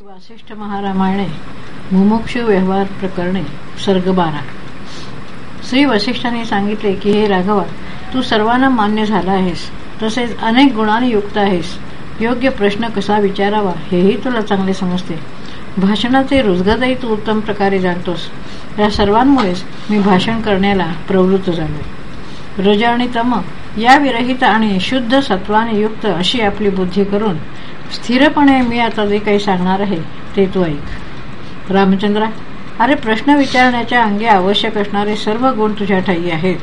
वासिष्ठ महारामायणे मुमुक्ष व्यवहार प्रकरणे सर्ग बारा श्री वसिष्ठांनी सांगितले की हे राघवा तू सर्वांना मान्य झाला आहेस तसेच अनेक गुणांनी युक्त आहेस. योग्य प्रश्न कसा विचारावा हेही तुला चांगले समजते. भाषणाचे रोजगारही तू उत्तम प्रकारे जाणतोस. या सर्वांमुळेच मी भाषण करण्याला प्रवृत्त झालो. रज आणि तम या विरहित आणि शुद्ध सत्वाने युक्त अशी आपली बुद्धी करून स्थिरपणे मी आता जे काही सांगणार आहे ते तू ऐक. रामचंद्रा अरे प्रश्न विचारण्याच्या अंगे आवश्यक असणारे सर्व गुण तुझ्या ठाई आहेत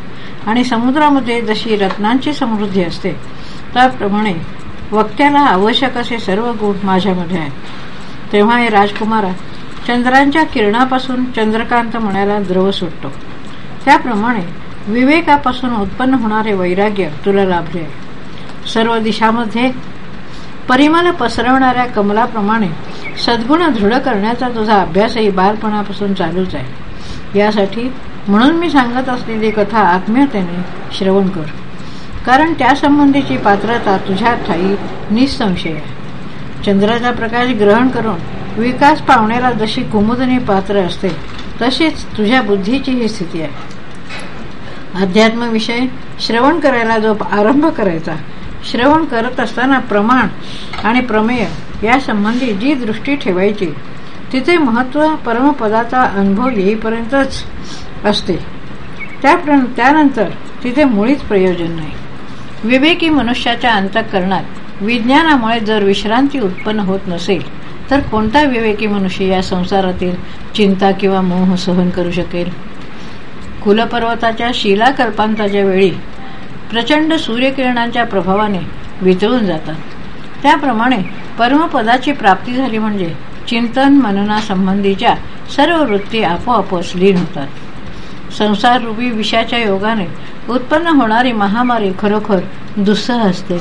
आणि समुद्रामध्ये जशी रत्नांची समृद्धी असते त्याप्रमाणे वक्त्याला आवश्यक असे सर्व गुण माझ्यामध्ये आहेत. तेव्हा हे राजकुमारा चंद्रांच्या किरणापासून चंद्रकांत म्हणायला द्रव सुटतो. त्याप्रमाणे विवेकापासून उत्पन्न होणारे वैराग्य तुला लाभले आहे. सर्व दिशामध्ये परिमाला पसरवणाऱ्या कमलाप्रमाणे सद्गुण दृढ करण्याचा तुझा अभ्यासही बालपणापासून चालूच आहे. यासाठी म्हणून मी सांगत असलेली कथा आत्मीयतेने श्रवण कर. कारण त्यासंबंधीची पात्रता तुझ्या ठाई निसंशय आहे. चंद्राचा प्रकाश ग्रहण करून विकास पावण्याला जशी कुमुदनी पात्र असते तशीच तुझ्या बुद्धीची ही स्थिती आहे. अध्यात्म विषय श्रवण करायला जो आरंभ करायचा श्रवण करत असताना प्रमाण आणि प्रमेय यासंबंधी जी दृष्टी ठेवायची तिचे महत्त्व परमपदाचा अनुभव येईपर्यंतच असते. त्यानंतर तिथे मुळीच प्रयोजन नाही. विवेकी मनुष्याच्या अंतःकरणात विज्ञानामुळे जर विश्रांती उत्पन्न होत नसेल तर कोणता विवेकी मनुष्य या संसारातील चिंता किंवा मोह सहन करू शकेल? कुलपर्वताच्या शिलाकल्पांताच्या वेळी प्रचंड सूर्यकिरणांच्या प्रभावाने वितळून जातात. त्याप्रमाणे परमपदाची प्राप्ती झाली म्हणजे चिंतन मननासंबंधीच्या सर्व वृत्ती आपोआपच लीन होतात. संसार रूपी विषयाच्या योगाने उत्पन्न होणारी महामारी खरोखर दुस्सह असते.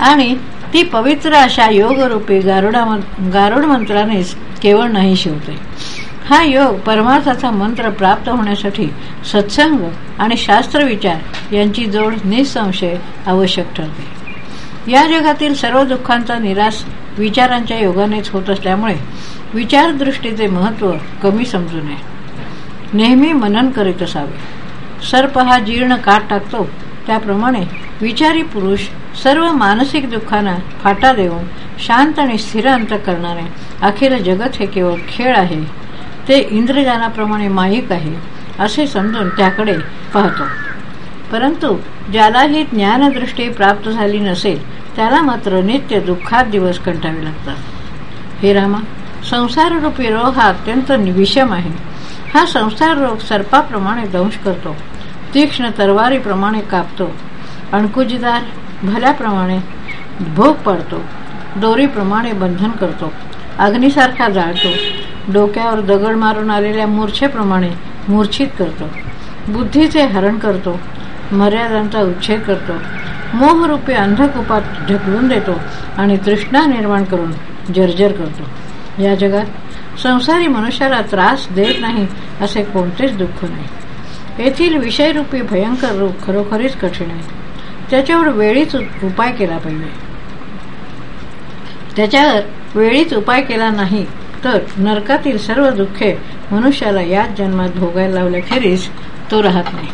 आणि ती पवित्र अशा योगरूपी गारुडा गारुड मंत्रानेच केवळ नाही शिवते. हा योग परमार्थाचा मंत्र प्राप्त होण्यासाठी सत्संग आणि शास्त्रविचार यांची जोड निसंशय आवश्यक ठरते. या जगातील सर्व दुःखांचा निराश विचारांच्या योगानेच होत असल्यामुळे विचारदृष्टीचे महत्त्व कमी समजू नये नेहमी मनन करीत असावे. सर्प हा जीर्ण काट टाकतो त्याप्रमाणे विचारी पुरुष सर्व मानसिक दुःखांना फाटा देऊन शांत आणि स्थिर अंत करणारे अखेर जगत हे केवळ खेळ आहे. ते इंद्रजानाप्रमाणे माईक आहे असे समजून त्याकडे पाहतो. परंतु ज्याला ही ज्ञानदृष्टी प्राप्त झाली नसेल त्याला मात्र नित्य दुःखात दिवस कंटावे लागतात. हे रामा संसाररूपी रोग हा अत्यंत विषम आहे. हा संसार रोग सर्पाप्रमाणे दंश करतो तीक्ष्ण तरवारीप्रमाणे कापतो अणकुजीदार भल्याप्रमाणे भोग पडतो दोरीप्रमाणे बंधन करतो. अग्निसारखा जाळतो. डोक्यावर दगड मारून आलेल्या मूर्छेप्रमाणे मूर्छित करतो. बुद्धीचे हरण करतो. मर्यादांचा उच्छेद करतो. मोहरूपी अंधकुपात ढकलून देतो आणि तृष्णा निर्माण करून जर्जर करतो. या जगात संसारी मनुष्याला त्रास देत नाही असे कोणतेच दुःख नाही. येथील विषयरूपी भयंकर रूप खरोखरीच कठीण आहे. त्याच्यावर वेळीच उपाय केला पाहिजे. त्याच्यावर वेळीच उपाय केला नाही तर नरकातील सर्व दुःखे मनुष्याला याच जन्मात भोगायला लावल्याखेरीज तो राहत नाही.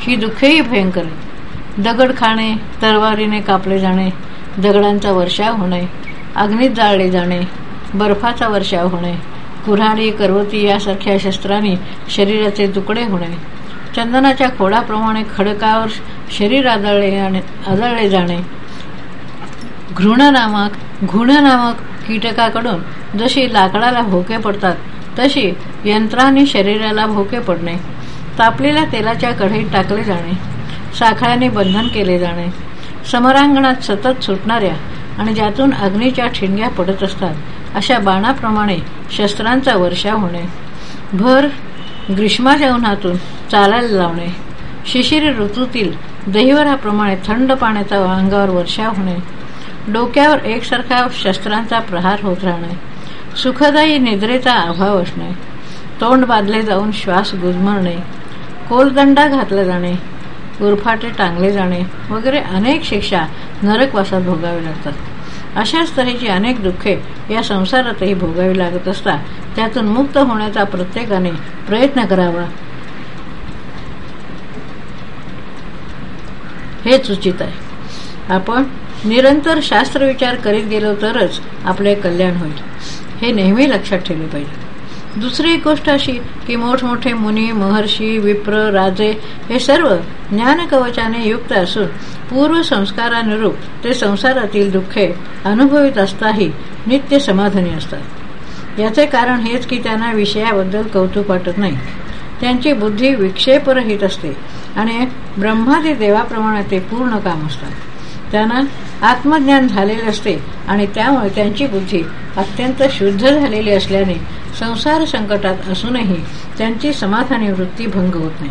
ही दुःखेही भयंकर दगड खाणे तरवारीने कापले जाणे दगडांचा वर्षाव होणे अग्नीत जाळले जाणे बर्फाचा वर्षाव होणे कुऱ्हाडी करवती यासारख्या शस्त्रांनी शरीराचे तुकडे होणे चंदनाच्या खोडाप्रमाणे खडकावर शरीर आदळले आदळले जाणे घृण नामक नामक कीटकाकडून जशी लाकडाला भोके पडतात तशी यंत्राने शरीराला भोके पडणे तापलेल्या तेलाच्या कढईत टाकले जाणे साखळ्याने बंधन केले जाणे समरांगणात सतत सुटणाऱ्या आणि ज्यातून अग्नीच्या ठिणग्या पडत असतात अशा बाणाप्रमाणे शस्त्रांचा वर्षा होणे भर ग्रीष्माच्या उन्हातून चालायला लावणे शिशिर ऋतूतील दहिवराप्रमाणे थंड पाण्याचा अंगावर वर्षा होणे डोक्यावर एकसारखा शस्त्रांचा प्रहार होत राहणे. सुखदायी निद्रेचा अभाव असणे. तोंड बांधले जाऊन श्वास गुजमरणे कोलदंडा घातला जाणे. उरफाटे टांगले जाणे. वगैरे अनेक शिक्षा नरकवासात भोगावे लागतात. अशाच तऱ्हेची अनेक दुःखे या संसारातही भोगावी लागत असता त्यातून मुक्त होण्याचा प्रत्येकाने प्रयत्न करावा. हेच उचित आहे. आपण निरंतर शास्त्र विचार करीत गेलो तरच आपले कल्याण होईल. हे नेहमी लक्षात ठेवले पाहिजे. दुसरी गोष्ट अशी की मोठमोठे मुनी महर्षी विप्र राजे हे सर्व ज्ञानकवचाने युक्त असून पूर्व संस्कारानुरूप ते संसारातील दुःखे अनुभवित असताही नित्य समाधानी असतात. याचे कारण हेच की त्यांना विषयाबद्दल कौतुक वाटत नाही. त्यांची बुद्धी विक्षेपरहित असते आणि ब्रह्मादी देवाप्रमाणे ते पूर्ण काम असतात. त्यांना आत्मज्ञान झालेले असते आणि त्यामुळे त्यांची बुद्धी अत्यंत शुद्ध झालेली असल्याने संसार संकटात असूनही त्यांची समाधानी वृत्ती भंग होत नाही.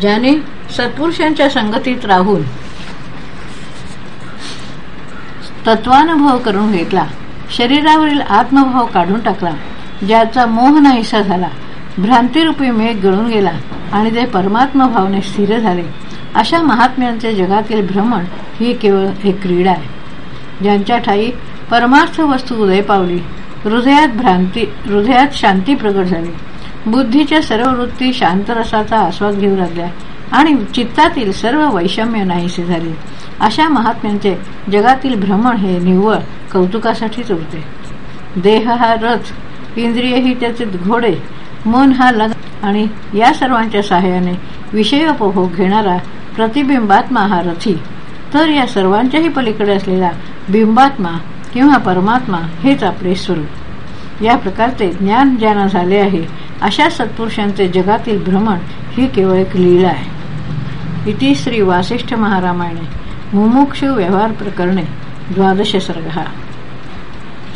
ज्याने सत्पुरुषांच्या संगतीत राहून तत्वानुभव करून घेतला शरीरावरील आत्मभाव काढून टाकला ज्याचा मोह नाहीसा झाला भ्रांतिरूपी मेघ गळून गेला आणि ते परमात्मा भावने स्थिर झाले अशा महात्म्यांचे जगातील भ्रमण ही केवळ एक क्रीडा आहे. ज्यांच्या ठाई परमार्थ वस्तू उदय पावली हृदयात भ्रांती हृदयात शांती प्रगट झाली. बुद्धीच्या सर्व वृत्ती शांतरसाचा आस्वाद घेऊ लागल्या आणि चित्तातील सर्व वैषम्य नाहीसे झाले. अशा महात्म्यांचे जगातील भ्रमण हे निव्वळ कौतुकासाठीच उरते देह हा रथ इंद्रिय ही त्याचे घोडे मन हा लग आणि या सर्वांच्या सहाय्याने विषयोपभोग घेणारा प्रतिबिंबात्मा हा रथी. तर या सर्वांच्याही पलीकडे असलेला बिंबात्मा किंवा परमात्मा हेच आपले स्वरूप. या प्रकारचे ज्ञान ज्यांना झाले आहे अशा सत्पुरुषांचे जगातील भ्रमण ही केवळ एक लीला आहे. इति श्री वासिष्ठ महारामायणे मुमुक्ष व्यवहार प्रकरणे द्वादश सर्ग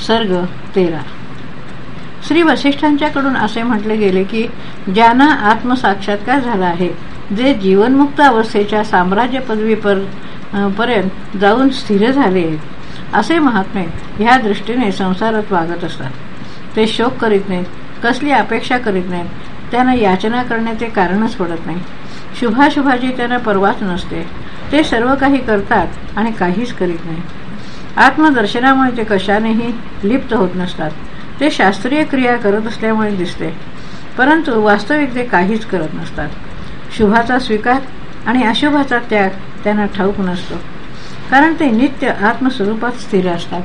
सर्ग तेरा. श्री वसिष्ठांच्याकडून असे म्हटले गेले की ज्यांना आत्मसाक्षात्कार झाला आहे जे जीवनमुक्त अवस्थेच्या साम्राज्य पदवीपर पर्यंत जाऊन स्थिर झाले. असे महात्मे ह्या दृष्टीने संसारात वागत असतात. ते शोक करीत नाहीत कसली अपेक्षा करीत नाहीत. त्यांना याचना करण्याचे कारणच पडत नाही. शुभाशुभाची त्यांना परवाच नसते. ते सर्व काही करतात आणि काहीच करीत नाही आत्मदर्शनामुळे ते कशानेही लिप्त होत नसतात. ते शास्त्रीय क्रिया करत असल्यामुळे दिसते. परंतु वास्तविक ते काहीच करत नसतात. शुभाचा स्वीकार आणि अशुभाचा त्याग त्यांना ठाऊक नसतो. कारण ते नित्य आत्मस्वरूपात स्थिर असतात.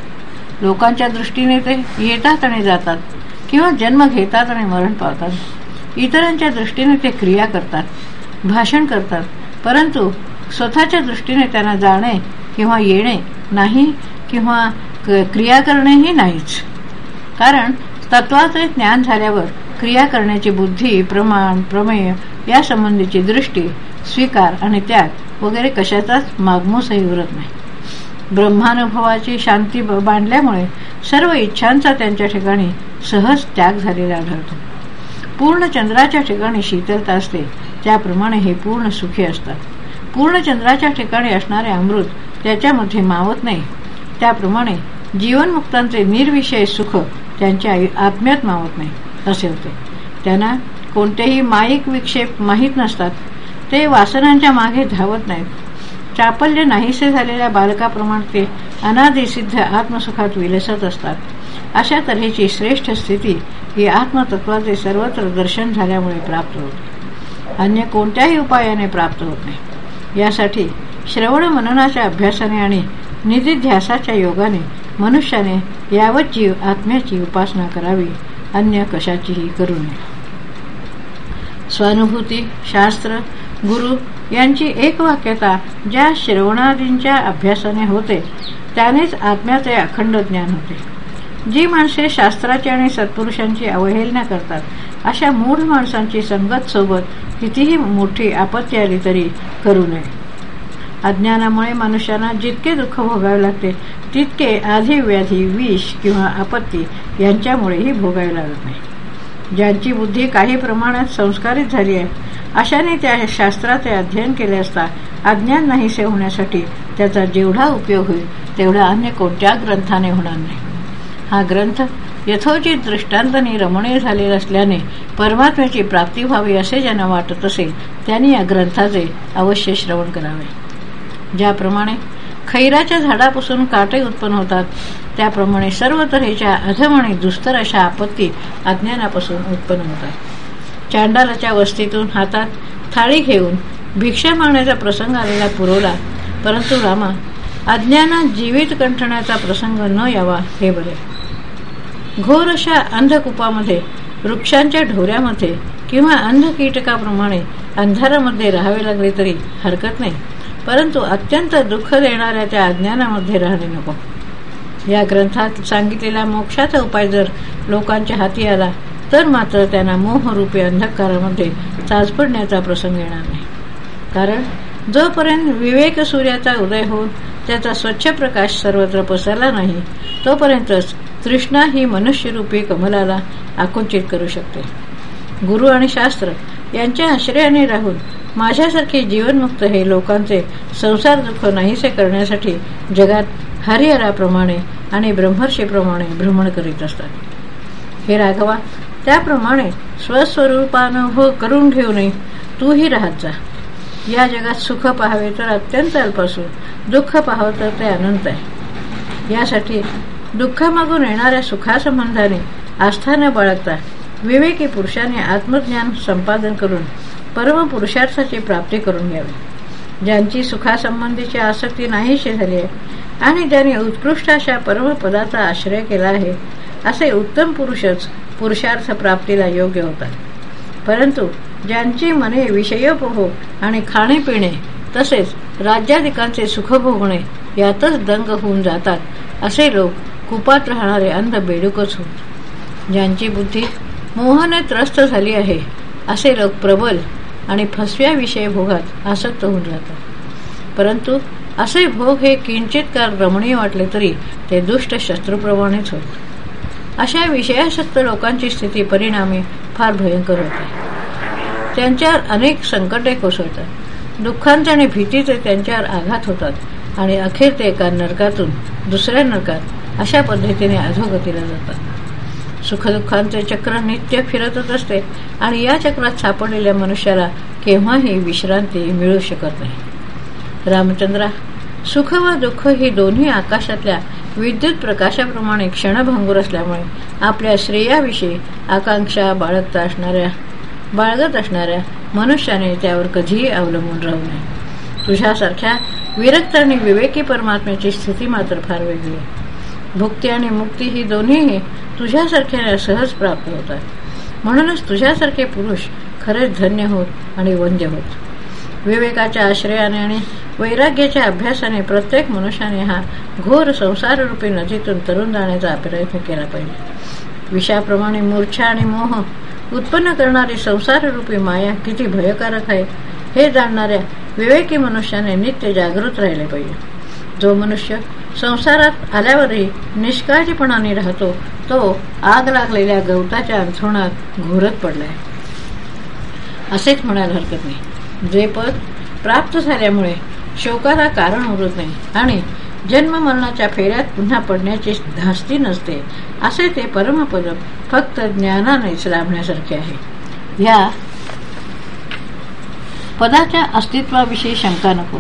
लोकांच्या दृष्टीने ते येतात आणि जातात किंवा जन्म घेतात आणि मरण पावतात. इतरांच्या दृष्टीने ते क्रिया करतात भाषण करतात परंतु स्वतःच्या दृष्टीने त्यांना जाणे किंवा येणे नाही किंवा क्रिया करणेही नाहीच. कारण तत्वाचे ज्ञान झाल्यावर क्रिया करण्याची बुद्धी प्रमाण प्रमेय या संबंधीची दृष्टी स्वीकार आणि त्याग वगैरे कशाचाच मागमूसही उरत नाही. ब्रह्मानुभवाची शांती बांधल्यामुळे सर्व इच्छांचा त्यांच्या ठिकाणी सहज त्याग झालेला आढळतो. पूर्ण चंद्राच्या ठिकाणी शीतलता असते त्याप्रमाणे हे पूर्ण सुखी असतात. पूर्ण चंद्राच्या ठिकाणी असणारे अमृत त्याच्यामध्ये मावत नाही. त्याप्रमाणे जीवनमुक्तांचे निर्विषय सुख त्यांच्या आत्म्यात मावत नाही. असे होते त्यांना कोणतेही माईक विक्षेप माहीत नसतात. ते वासनांच्या मागे धावत नाहीत. चापल्य नाहीसे झालेल्या बालकाप्रमाणे ते अनादिसिद्ध आत्मसुखात विलसत असतात. अशा तऱ्हेची श्रेष्ठ स्थिती ही आत्मतत्वाचे सर्वत्र दर्शन झाल्यामुळे प्राप्त होते. अन्य कोणत्याही उपायाने प्राप्त होत नाही. यासाठी श्रवण मननाच्या अभ्यासाने आणि निधिध्यासाच्या योगाने मनुष्याने यावत जीव आत्म्याची उपासना करावी. अन्य कशाचीही करू नये स्वानुभूती शास्त्र गुरु यांची एक वाक्यता ज्या श्रवणादींच्या अभ्यासाने होते त्यानेच आत्म्याचे अखंड ज्ञान होते. जी माणसे शास्त्राची आणि सत्पुरुषांची अवहेलना करतात अशा मूळ माणसांची संगत सोबत कितीही मोठी आपत्ती आली तरी करू नये. अज्ञानामुळे मनुष्यांना जितके दुःख भोगावे लागते तितके आधी व्याधी विष किंवा आपत्ती यांच्यामुळेही भोगायला लागत नाही. ज्यांची बुद्धी काही प्रमाणात संस्कारित झाली आहे अशाने त्या शास्त्राचे अध्ययन केले असता अज्ञान नाहीसे होण्यासाठी त्याचा जेवढा उपयोग होईल तेवढा अन्य कोणत्या ग्रंथाने होणार नाही. हा ग्रंथ यथोचित दृष्टांताने रमणीय झालेला असल्याने परमात्म्याची प्राप्ती व्हावी असे ज्यांना वाटत असेल त्यांनी या ग्रंथाचे अवश्य श्रवण करावे. ज्याप्रमाणे खैराच्या झाडापासून काटे उत्पन्न होतात. त्याप्रमाणे सर्व तऱ्हेच्या अधम आणि दुस्तर अशा आपत्ती अज्ञानापासून उत्पन्न होतात. चांडालाच्या वस्तीतून हातात थाळी घेऊन भिक्षा मागण्याचा प्रसंग आलेला पुरवला परंतु रामा अज्ञानात जीवित कंठण्याचा प्रसंग न यावा हे बरे. घोर अशा अंधकूपामध्ये वृक्षांच्या ढोऱ्यामध्ये किंवा अंध कीटकाप्रमाणे अंधारामध्ये राहावे लागले तरी हरकत नाही. परंतु अत्यंत दुःख देणाऱ्या त्या अज्ञानामध्ये राहणे नको. या ग्रंथात सांगितलेला मोक्षाचा उपाय जर लोकांच्या हाती आला तर मात्र त्यांना मोहरूपी अंधकारामध्ये चाचपडण्याचा प्रसंग येणार नाही. कारण जोपर्यंत विवेक सूर्याचा उदय होऊन त्याचा स्वच्छ प्रकाश सर्वत्र पसरला नाही तोपर्यंतच तृष्णा ही मनुष्यरूपी कमलाला आकुंचित करू शकते. गुरु आणि शास्त्र यांच्या आश्रयाने राहून माझ्यासारखे जीवनमुक्त हे लोकांचे संसार दुःख नाहीसे करण्यासाठी जगात हरिहराप्रमाणे आणि ब्रह्मर्षीप्रमाणे भ्रमण करीत असतात. हे राघवा त्याप्रमाणे स्वस्वरूपानुभव हो करून घेऊनही तूही राहत जा. या जगात सुख पाहावे तर अत्यंत अल्प असून दुःख पाहावं तर ते अनंत आहे. यासाठी दुःखामागून येणाऱ्या सुखासंबंधाने आस्था न बाळगता. विवेकी पुरुषाने आत्मज्ञान संपादन करून परमपुरुषार्थाची प्राप्ती करून घ्यावी. ज्यांची सुखासंबंधीची आसक्ती नाहीशी झाली आहे आणि ज्यांनी उत्कृष्ट अशा परमपदाचा आश्रय केला आहे असे उत्तम पुरुषच पुरुषार्थ प्राप्तीला योग्य होतात. परंतु ज्यांची मने विषयोपभोग आणि खाणे पिणे तसेच राज्याधिकांचे सुख भोगणे यातच दंग होऊन जातात असे लोक कुपात राहणारे अंध बेडूकच होत. ज्यांची बुद्धी मोहाने त्रस्त झाली आहे. असे लोक प्रबल आणि फसव्या विषय भोगात आसक्त होऊन जातात. परंतु असे भोग हे किंचित काळ रमणीय वाटले तरी ते दुष्ट शत्रूप्रमाणेच होत. अशा विषयासक्त लोकांची स्थिती परिणामी फार भयंकर होते. त्यांच्यावर अनेक संकटे कोसळतात. दुःखांचे आणि भीतीचे त्यांच्यावर आघात होतात आणि अखेर ते एका नरकातून दुसऱ्या नरकात अशा पद्धतीने अधोगतीला जातात. सुखदुःखांचे चक्र नित्य फिरतच असते. आणि या चक्रात सापडलेल्या मनुष्याला केव्हाही विश्रांती मिळू शकत नाही. रामचंद्रा सुख व दुःख ही दोन्ही आकाशातल्या विद्युत प्रकाशाप्रमाणे क्षणभंगूर असल्यामुळे आपल्या श्रेयाविषयी आकांक्षा बाळगता असणाऱ्या बाळगत असणाऱ्या मनुष्याने त्यावर कधीही अवलंबून राहू नये. तुझ्यासारख्या विरक्त आणि विवेकी परमात्म्याची स्थिती मात्र फार वेगळी आहे. भुक्ती आणि मुक्ती ही दोन्हीही तुझ्यासारख्याने सहज प्राप्त होतात म्हणूनच तुझ्यासारखे पुरुष खरेच धन्य होत आणि वंद्य होत. विवेकाच्या आश्रयाने आणि वैराग्याच्या अभ्यासाने प्रत्येक मनुष्याने हा घोर संसाररूपी नदीतून तरुण जाण्याचा प्रयत्न केला पाहिजे. विषाप्रमाणे मूर्छा आणि मोह उत्पन्न करणारी संसाररूपी माया किती भयकारक आहे हे जाणणाऱ्या विवेकी मनुष्याने नित्य जागृत राहिले पाहिजे. जो मनुष्य संसारात आल्यावरही निष्काळजीपणाने राहतो तो आग लागलेल्या गवताच्या अंथरुणात घोरत पडलाय. असेच म्हणायला हरकत नाही. जे पद प्राप्त झाल्यामुळे शोकाला कारण उरत नाही आणि जन्म मरणाच्या फेऱ्यात पुन्हा पडण्याची धास्ती नसते असे ते परमपद फक्त ज्ञानानेच लाभण्यासारखे आहे. या पदाच्या अस्तित्वाविषयी शंका नको.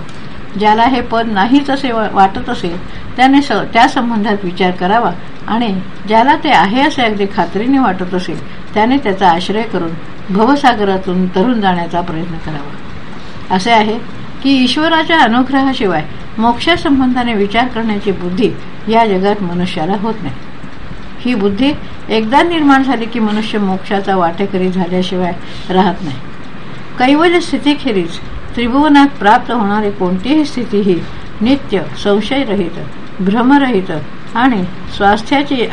ज्याला हे पद नाहीच असे वाटत असेल त्याने त्या संबंधात विचार करावा आणि ज्याला ते आहे असे अगदी खात्रीने वाटत असेल त्याने त्याचा आश्रय करून भवसागरातून तरुण जाण्याचा प्रयत्न करावा. असे आहे की ईश्वराच्या अनुग्रहाशिवाय मोक्षासंबंधाने विचार करण्याची बुद्धी या जगात मनुष्याला होत नाही. ही बुद्धी एकदा निर्माण झाली की मनुष्य मोक्षाचा वाटेकरी झाल्याशिवाय राहत नाही. कैवल्य स्थितीखेरीज त्रिभुवनात प्राप्त होणारी कोणतीही स्थिती ही नित्य संशयरहित भ्रमरहित आणि स्वास्थ्याची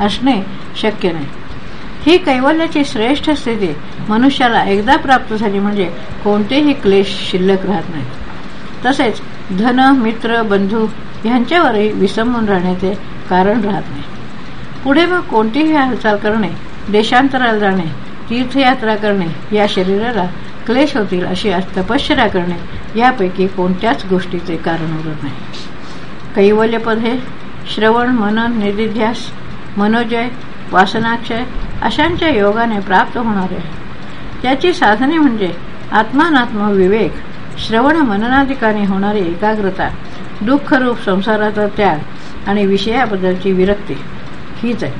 असणे शक्य नाही. ही कैवल्याची श्रेष्ठ स्थिती मनुष्याला एकदा प्राप्त झाली म्हणजे कोणतेही क्लेश शिल्लक राहत नाही. तसेच धन मित्र बंधू यांच्यावरही विसंबून राहण्याचे कारण राहत नाही. पुढे मग कोणतीही हालचाल करणे देशांतराला जाणे तीर्थयात्रा करणे या शरीराला क्लेश होतील अशी तपश्चर्या करणे यापैकी कोणत्याच गोष्टीचे कारण उरत नाही. कैवल्यपद हे श्रवण मनन निधिध्यास मनोजय वासनाक्षय अशांच्या योगाने प्राप्त होणारे आहे. त्याची साधने म्हणजे आत्मानात्म विवेक श्रवण मननाधिकाने होणारी एकाग्रता दुःखरूप संसाराचा त्याग आणि विषयाबद्दलची विरक्ती. हीच आहे.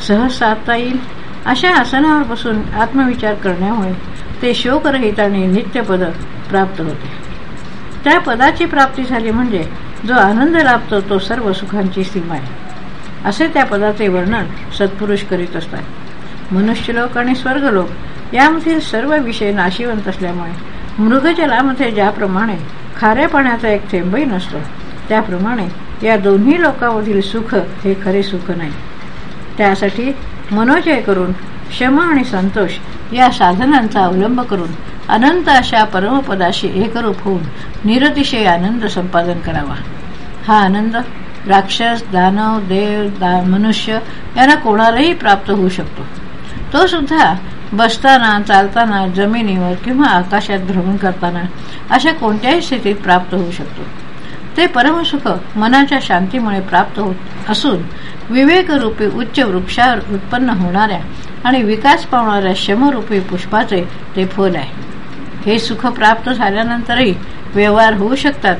सहज साधता येईल अशा आसनावर बसून आत्मविचार करण्यामुळे ते शोकरहित आणि नित्यपद प्राप्त होते. त्या पदाची प्राप्ती झाली म्हणजे जो आनंद लाभतो तो सर्व सुखांची सीमा आहे. असे त्या पदाचे वर्णन सत्पुरुष करीत असतात. मनुष्यलोक आणि स्वर्गलोक यामधील सर्व विषय नाशिवंत असल्यामुळे मृगजलामध्ये ज्याप्रमाणे खाऱ्या पाण्याचा एक थेंबही नसतो त्याप्रमाणे या दोन्ही लोकांमधील सुख हे खरे सुख नाही. त्यासाठी मनोजय करून क्षमा आणि संतोष या साधनांचा अवलंब करून अनंत अशा परमपदाशी एकरूप होऊन निरतिशय आनंद संपादन करावा. हा आनंद राक्षस दानव देव दा मनुष्य यांना कोणालाही प्राप्त होऊ शकतो. तो सुद्धा बसताना चालताना जमिनीवर किंवा आकाशात भ्रमण करताना अशा कोणत्याही स्थितीत प्राप्त होऊ शकतो. ते परमसुख मनाच्या शांतीमुळे प्राप्त होत असून विवेकरूपी उच्च वृक्षावर उत्पन्न होणाऱ्या आणि विकास पावणाऱ्या शमरूपी पुष्पाचे ते फल आहे. हे सुख प्राप्त झाल्यानंतरही व्यवहार होऊ शकतात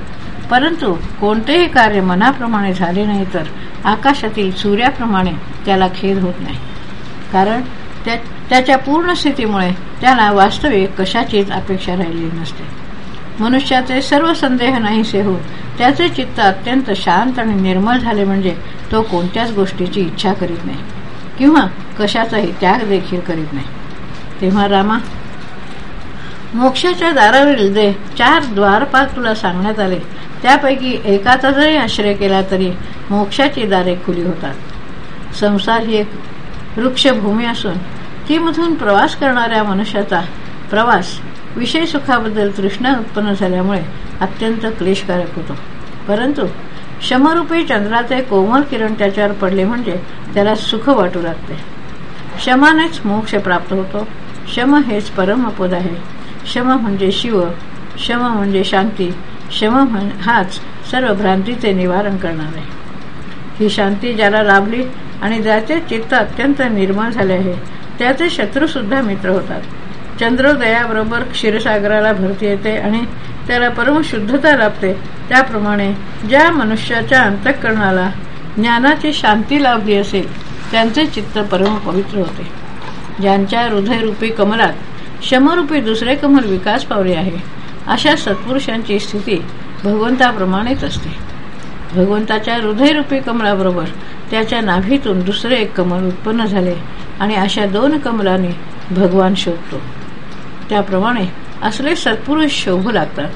परंतु कोणतेही कार्य मनाप्रमाणे झाले नाही तर आकाशातील सूर्याप्रमाणे त्याला खेद होत नाही. कारण त्याच्या पूर्ण स्थितीमुळे त्याला वास्तविक कशाचीच अपेक्षा राहिली नसते. मनुष्याचे सर्व संदेह नाहीसे हो त्याचे चित्त अत्यंत शांत आणि निर्मळ झाले म्हणजे तो कोणत्याच गोष्टीची इच्छा करीत नाही. किंवा कशाचाही त्याग देखील करीत नाही. तेव्हा रामा मोक्षाच्या दारावरील जे चार द्वारपाल तुला सांगण्यात आले त्यापैकी एकाचा जरी आश्रय केला तरी मोक्षाची दारे खुली होतात. संसार ही एक वृक्षभूमी असून तीमधून प्रवास करणाऱ्या मनुष्याचा प्रवास विषय सुखाबद्दल तृष्णा उत्पन्न झाल्यामुळे अत्यंत क्लेशकारक होतो. परंतु शमरूपी चंद्राचे कोमल किरण त्याच्यावर पडले म्हणजे त्याला सुख वाटू लागते. शमानेच मोक्ष प्राप्त होतो. शम हेच परमपद आहे. शम म्हणजे शिव शम म्हणजे शांती शम हाच सर्व भ्रांतीचे निवारण करणार. आहे ही शांती ज्याला लाभली आणि ज्याचे चित्त अत्यंत निर्मळ झाले आहे त्याचे शत्रू सुद्धा मित्र होतात. चंद्रोदयाबरोबर क्षीरसागराला भरती येते आणि त्याला परम शुद्धता लाभते. त्याप्रमाणे ज्या मनुष्याच्या अंतःकरणाला ज्ञानाची शांती लाभली असेल त्यांचे चित्त परम पवित्र होते. ज्यांच्या हृदयरूपी कमलात शमरूपी दुसरे कमल विकास पावले आहे अशा सत्पुरुषांची स्थिती भगवंताप्रमाणेच असते. भगवंताच्या हृदयरूपी कमलाबरोबर त्याच्या नाभीतून दुसरे एक कमल उत्पन्न झाले आणि अशा दोन कमलाने भगवान शोधतो त्याप्रमाणे असले सत्पुरुष शोभू लागतात.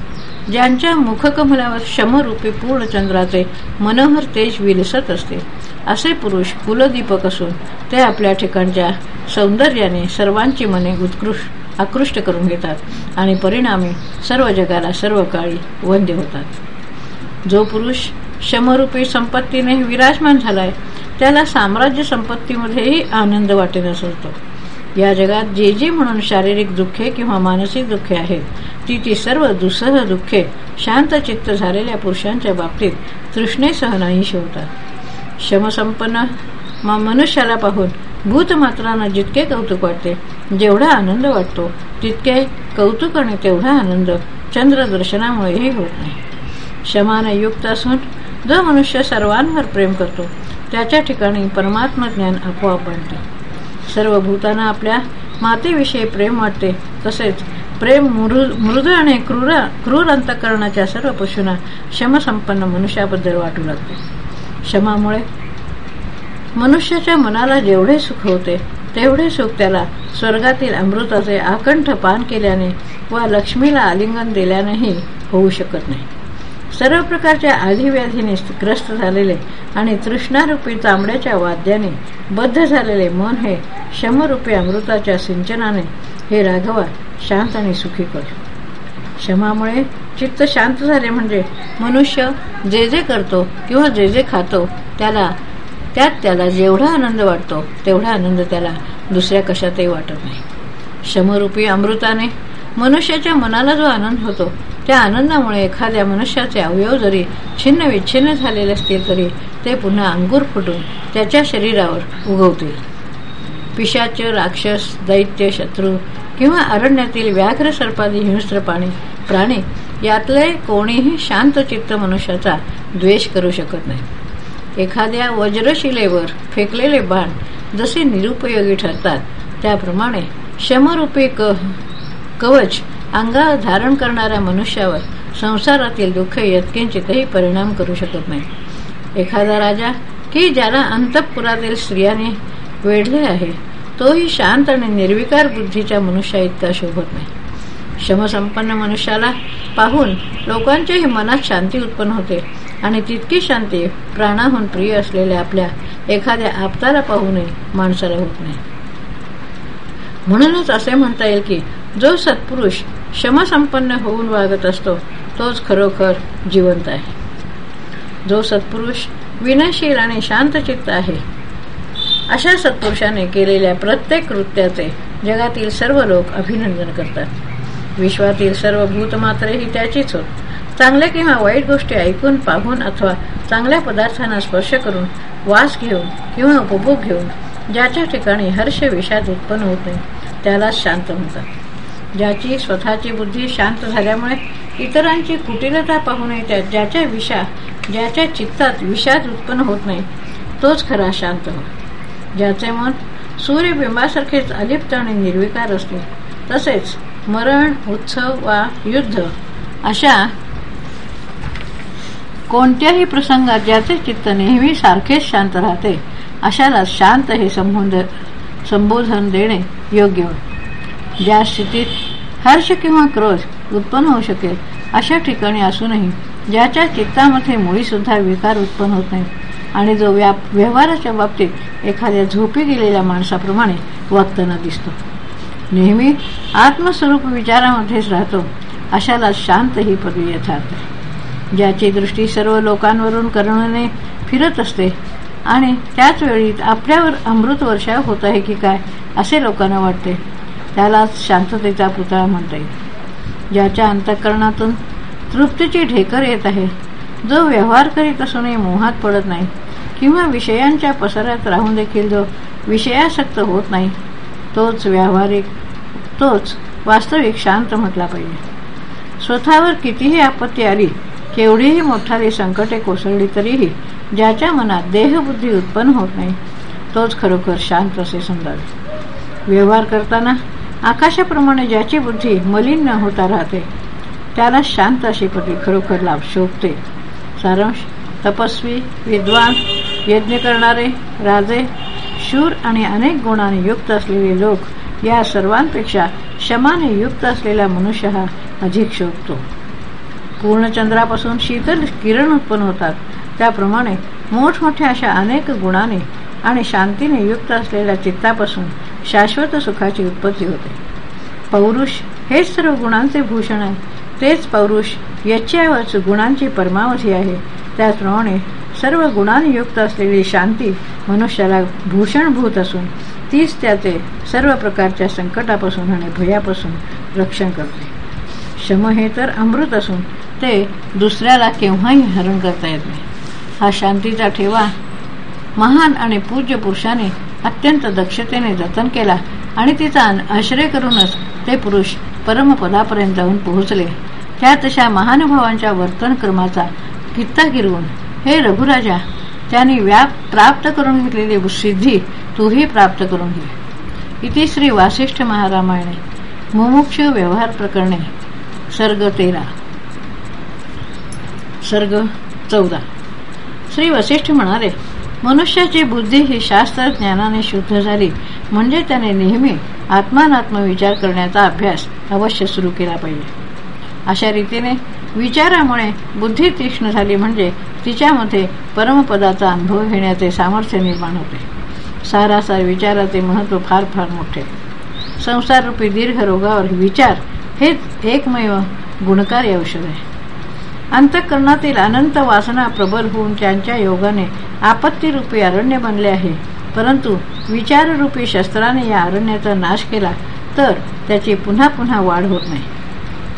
ज्यांच्या मुखकमलावर शमरूपी पूर्ण चंद्राचे मनोहर तेज विलसत असते. असे पुरुष कुलदीपक असून ते आपल्या ठिकाणच्या सौंदर्याने सर्वांची मने उत्कृष्ट आकृष्ट करून घेतात आणि परिणामी सर्व जगाला सर्व काळी वंद्य होतात. जो पुरुष शमरूपी संपत्तीने विराजमान झालाय त्याला साम्राज्य संपत्तीमध्येही आनंद वाटेन असतो या जगात जे जे म्हणून शारीरिक दुःखे किंवा मानसिक दुःखे आहेत ती ती सर्व दुसह दुःखे शांत चित्त झालेल्या पुरुषांच्या बाबतीत तृष्णेसह नाहीशी होतात शमसंपन्न मनुष्याला पाहून भूतमात्रांना जितके कौतुक वाटते जेवढा आनंद वाटतो तितके कौतुक आणि तेवढा आनंद चंद्रदर्शनामुळेही होत नाही. क्षमाने युक्त असून जो मनुष्य सर्वांवर प्रेम करतो त्याच्या ठिकाणी परमात्मज्ञान आपोआप बनते. सर्व भूतांना आपल्या मातेविषयी प्रेम वाटते. तसेच प्रेम मृद आणि क्रूर क्रूर अंतकरणाच्या सर्व पशूंना क्षमसंपन्न मनुष्याबद्दल वाटू लागते. क्षमामुळे मनुष्याच्या मनाला जेवढे सुख होते तेवढे सुख त्याला स्वर्गातील अमृताचे आकंठ पान केल्याने व लक्ष्मीला आलिंगन दिल्यानेही होऊ शकत नाही. सर्व प्रकारच्या आधीव्याधीने ग्रस्त झालेले आणि तृष्णारूपी तांबड्याच्या वाद्याने बद्ध झालेले मन हे शमरूपी अमृताच्या सिंचनाने हे राघवा शांत आणि सुखी कर. क्षमामुळे चित्त शांत झाले म्हणजे मनुष्य जे जे करतो किंवा जे जे खातो त्याला त्यात त्याला जेवढा आनंद वाटतो तेवढा आनंद त्याला दुसऱ्या कशातही वाटत नाही. शमरूपी अमृताने मनुष्याच्या मनाला जो आनंद होतो त्या आनंदामुळे एखाद्या मनुष्याचे अवयव जरी छिन्न विच्छिन्न झालेले असतील तरी ते पुन्हा अंगूर फुटून त्याच्या शरीरावर उगवतील. पिशाच राक्षस दैत्य शत्रू किंवा अरण्यातील व्याघ्र सर्पादी हिंस्त्र पाणी प्राणी यातले कोणीही शांतचित्त मनुष्याचा द्वेष करू शकत नाही. एखाद्या वज्रशिलेवर फेकलेले बाण जसे निरुपयोगी ठरतात त्याप्रमाणे शमरूपी क कवच अंगावर धारण करणाऱ्या मनुष्यावर संसारातील दुःख यत्किंचितही परिणाम करू शकत नाही. एखादा राजा की ज्याला अंतपुरातील स्त्रियाने वेढले आहे तोही शांत आणि निर्विकार बुद्धीच्या मनुष्या इतका शोभत नाही. शमसंपन्न मनुष्याला पाहून लोकांच्याही मनात शांती उत्पन्न होते आणि तितकी शांती प्राणाहून प्रिय असलेल्या आपल्या एखाद्या आपताला पाहूनही माणसाला होत नाही. म्हणूनच असे म्हणता येईल की जो सत्पुरुष क्षमसंपन्न होऊन वागत असतो तोच खरोखर जिवंत आहे. जो सत्पुरुष विनयशील आणि शांतचित्त आहे अशा सत्पुरुषाने केलेल्या प्रत्येक कृत्याचे जगातील सर्व लोक अभिनंदन करतात. विश्वातील सर्व भूतमात्रेही त्याचीच होत. चांगल्या किंवा वाईट गोष्टी ऐकून पाहून अथवा चांगल्या पदार्थांना स्पर्श करून वास घेऊन किंवा उपभोग घेऊन ज्याच्या ठिकाणी हर्ष विषाद उत्पन्न होते त्यालाच शांत म्हणतात. ज्याची स्वतःची बुद्धी शांत झाल्यामुळे इतरांची कुटिलता पाहून ज्याच्या विषा ज्याच्या चित्तात विषाद उत्पन्न होत नाही तोच खरा शांत हो ज्याचे मन सूर्यबिंबासारखेच अलिप्त आणि निर्विकार असते तसेच मरण उत्सव वा युद्ध अशा कोणत्याही प्रसंगात ज्याचे चित्त नेहमी सारखेच शांत राहते अशाला शांत हे संबोधन देणे योग्य होते ज्या स्थितीत हर्ष किंवा क्रोध उत्पन्न होऊ शकेल अशा ठिकाणी असूनही ज्याच्या चित्तामध्ये मुळी सुद्धा विकार उत्पन्न होत नाही. आणि जो व्यवहाराच्या बाबतीत एखाद्या झोपी गेलेल्या माणसाप्रमाणे वागताना दिसतो. नेहमी आत्मस्वरूप विचारामध्येच राहतो अशाला शांत ही पदवी यथार्थ ज्याची दृष्टी सर्व लोकांवरून करुणाने फिरत असते आणि त्याच वेळी आपल्यावर अमृत वर्षा होत आहे की काय असे लोकांना वाटते. त्यालाच शांततेचा पुतळा म्हणता येईल. ज्याच्या अंतःकरणातून तृप्तीची ढेकर येत आहे जो व्यवहार करीत असूनही मोहात पडत नाही किंवा विषयांच्या पसऱ्यात राहून देखील जो विषयासक्त होत नाही तोच व्यावहारिक तोच वास्तविक शांत म्हटला पाहिजे. स्वतःवर कितीही आपत्ती आली केवढीही मोठाली संकटे कोसळली तरीही ज्याच्या मनात देहबुद्धी उत्पन्न होत नाही तोच खरोखर शांत असे समजावे व्यवहार करताना आकाशाप्रमाणे ज्याची बुद्धी मलिन न होता राहते त्याला शांत अशी पती खरोखर लाभ शोभते. सारांश तपस्वी विद्वान यज्ञ करणारे राजे शूर आणि अनेक गुणाने युक्त असलेले लोक या सर्वांपेक्षा शमाने युक्त असलेला मनुष्य हा अधिक शोभतो. पूर्णचंद्रापासून शीतल किरण उत्पन्न होतात. त्याप्रमाणे मोठमोठ्या अशा अनेक गुणाने आणि शांतीने युक्त असलेल्या चित्तापासून शाश्वत सुखाची उत्पत्ती होते. पौरुष हेच सर्व गुणांचे भूषण आहे. तेच पौरुष याच्यावरच गुणांची परमावधी आहे. त्याचप्रमाणे सर्व गुणांयुक्त असलेली शांती मनुष्याला भूषणभूत असून तीच त्याचे सर्व प्रकारच्या संकटापासून आणि भयापासून रक्षण करते. शम हे तर अमृत असून ते दुसऱ्याला केव्हाही हरण करता येत नाही. हा शांतीचा ठेवा महान आणि पूज्य पुरुषाने अत्यंत दक्षतेने जतन केला आणि तिचा आश्रय करूनच ते पुरुष परमपदापर्यंत जाऊन पोहोचले. त्या तशा महानुभावांच्या वर्तन क्रमाचा कित्ता गिरवून हे रघुराजा त्यांनी व्याप प्राप्त करून घेतलेली सिद्धी तूही प्राप्त करून घे. इथे श्री वासिष्ठ महारामायणे मुमुक्ष व्यवहार प्रकरणे सर्ग तेरा. सर्ग चौदा. श्री वसिष्ठ म्हणाले मनुष्याची बुद्धी ही शास्त्र ज्ञानाने शुद्ध झाली. म्हणजे त्याने नेहमी आत्मानात्म विचार करण्याचा अभ्यास अवश्य सुरू केला पाहिजे. अशा रीतीने विचारामुळे बुद्धी तीक्ष्ण झाली म्हणजे तिच्यामध्ये परमपदाचा अनुभव घेण्याचे सामर्थ्य निर्माण होते. सारासार विचाराचे महत्त्व फार फार मोठे. संसाररूपी दीर्घ रोगावर विचार हेच एकमेव गुणकारी औषध आहे. अंतःकरणातील अनंत वासना प्रबल होऊन त्यांच्या योगाने आपत्तीरूपी अरण्य बनले आहे. परंतु विचाररूपी शस्त्राने या अरण्याचा नाश केला तर त्याची पुन्हा पुन्हा वाढ होत नाही.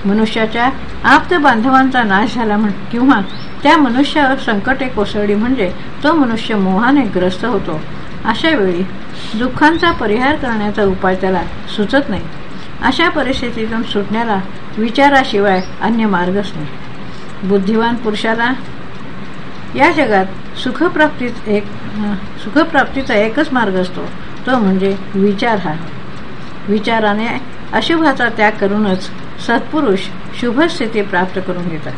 मनुष्याच्या आप्त बांधवांचा नाश झाला म्हण किंवा त्या मनुष्यावर संकटे कोसळली म्हणजे तो मनुष्य मोहाने ग्रस्त होतो. अशा वेळी दुःखांचा परिहार करण्याचा उपाय त्याला सुचत नाही. अशा परिस्थितीतून सुटण्याला विचाराशिवाय अन्य मार्गच नाही. बुद्धिवान पुरुषाला या जगात सुखप्राप्तीत एक सुखप्राप्तीचा एकच मार्ग असतो. तो म्हणजे विचार हा. विचाराने अशुभाचा त्याग करूनच सत्पुरुष शुभस्थिती प्राप्त करून घेतात.